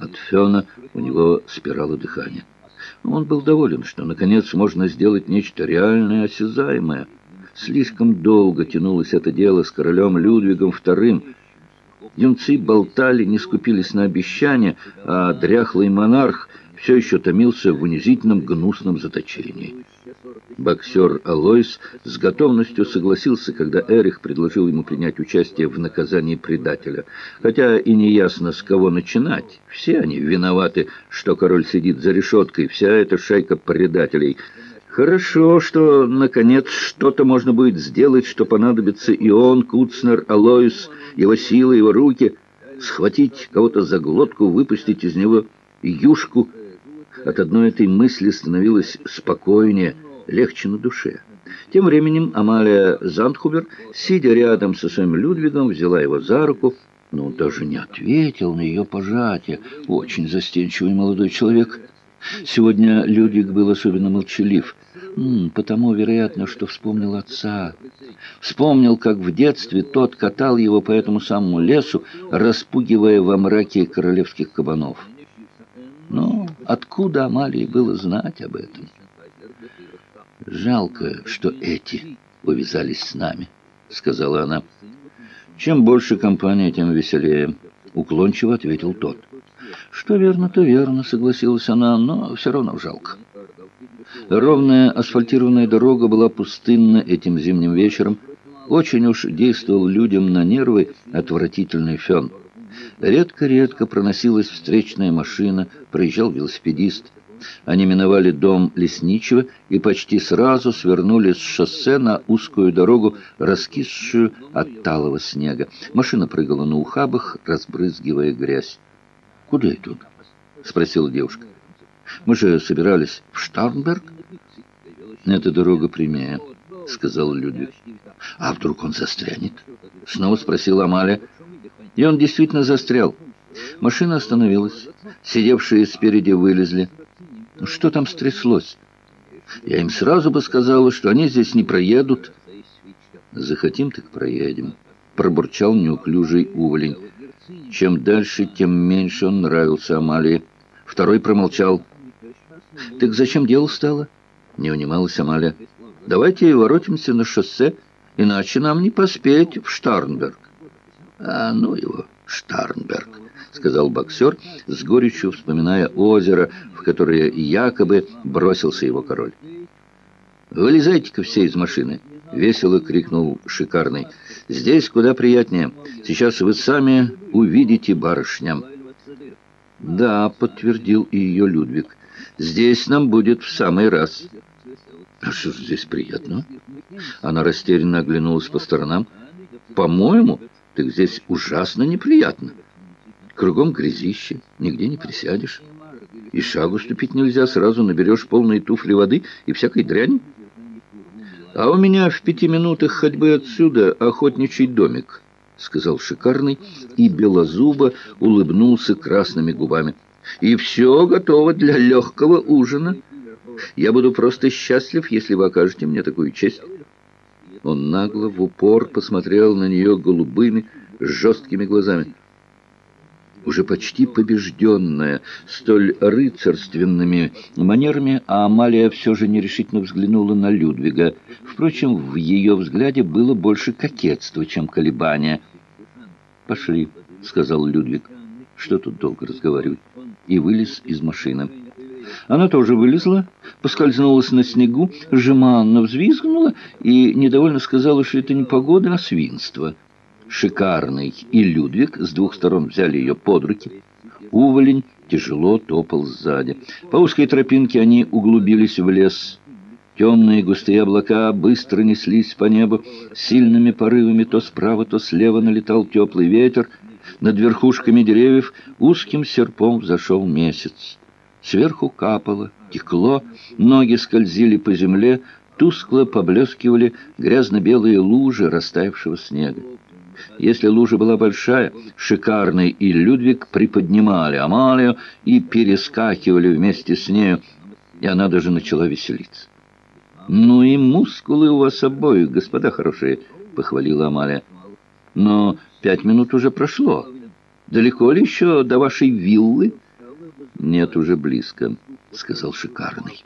От фена у него спирало дыхание. Он был доволен, что, наконец, можно сделать нечто реальное, осязаемое. Слишком долго тянулось это дело с королем Людвигом II. Юнцы болтали, не скупились на обещания, а дряхлый монарх все еще томился в унизительном гнусном заточении. Боксер Алойс с готовностью согласился, когда Эрих предложил ему принять участие в наказании предателя. Хотя и не ясно, с кого начинать. Все они виноваты, что король сидит за решеткой, вся эта шайка предателей. Хорошо, что, наконец, что-то можно будет сделать, что понадобится и он, Куцнер, Алойс, его силы, его руки. Схватить кого-то за глотку, выпустить из него юшку. От одной этой мысли становилось спокойнее – легче на душе. Тем временем Амалия Зандхубер, сидя рядом со своим Людвигом, взяла его за руку, но он даже не ответил на ее пожатие. Очень застенчивый молодой человек. Сегодня Людвиг был особенно молчалив, потому, вероятно, что вспомнил отца. Вспомнил, как в детстве тот катал его по этому самому лесу, распугивая во мраке королевских кабанов. Но откуда Амалии было знать об этом? «Жалко, что эти увязались с нами», — сказала она. «Чем больше компания, тем веселее», — уклончиво ответил тот. «Что верно, то верно», — согласилась она, — «но все равно жалко». Ровная асфальтированная дорога была пустынна этим зимним вечером. Очень уж действовал людям на нервы отвратительный фен. Редко-редко проносилась встречная машина, проезжал велосипедист. Они миновали дом лесничего и почти сразу свернули с шоссе на узкую дорогу, раскисшую от талого снега. Машина прыгала на ухабах, разбрызгивая грязь. «Куда это он?» — спросила девушка. «Мы же собирались в Штарнберг?» «Эта дорога прямее», — сказал Людвиг. «А вдруг он застрянет?» — снова спросила Амалия. И он действительно застрял. Машина остановилась. Сидевшие спереди вылезли. Ну, что там стряслось? Я им сразу бы сказала, что они здесь не проедут. Захотим, так проедем, пробурчал неуклюжий уволень. Чем дальше, тем меньше он нравился Амалии. Второй промолчал. «Так зачем дело стало?» Не унималась Амалия. «Давайте воротимся на шоссе, иначе нам не поспеть в Штарнберг». «А ну его, Штарнберг!» — сказал боксер, с горечью вспоминая озеро, в которое якобы бросился его король. «Вылезайте-ка все из машины!» — весело крикнул Шикарный. «Здесь куда приятнее. Сейчас вы сами увидите барышням». «Да», — подтвердил и ее Людвиг. «Здесь нам будет в самый раз». «А что здесь приятно?» Она растерянно оглянулась по сторонам. «По-моему, так здесь ужасно неприятно». Кругом грязище, нигде не присядешь. И шагу ступить нельзя, сразу наберешь полные туфли воды и всякой дряни. А у меня в пяти минутах ходьбы отсюда охотничий домик, сказал шикарный, и белозуба улыбнулся красными губами. И все готово для легкого ужина. Я буду просто счастлив, если вы окажете мне такую честь. Он нагло в упор посмотрел на нее голубыми, жесткими глазами уже почти побежденная, столь рыцарственными манерами, а Амалия все же нерешительно взглянула на Людвига. Впрочем, в ее взгляде было больше кокетства, чем колебания. «Пошли», — сказал Людвиг. «Что тут долго разговаривать?» И вылез из машины. Она тоже вылезла, поскользнулась на снегу, жеманно взвизгнула и недовольно сказала, что это не погода, а свинство. Шикарный и Людвиг с двух сторон взяли ее под руки. Уволень тяжело топал сзади. По узкой тропинке они углубились в лес. Темные густые облака быстро неслись по небу. Сильными порывами то справа, то слева налетал теплый ветер. Над верхушками деревьев узким серпом взошел месяц. Сверху капало, текло, ноги скользили по земле, тускло поблескивали грязно-белые лужи растаявшего снега. Если лужа была большая, Шикарный и Людвиг приподнимали Амалию и перескакивали вместе с нею, и она даже начала веселиться. «Ну и мускулы у вас обоих, господа хорошие», — похвалила Амалия. «Но пять минут уже прошло. Далеко ли еще до вашей виллы?» «Нет, уже близко», — сказал Шикарный.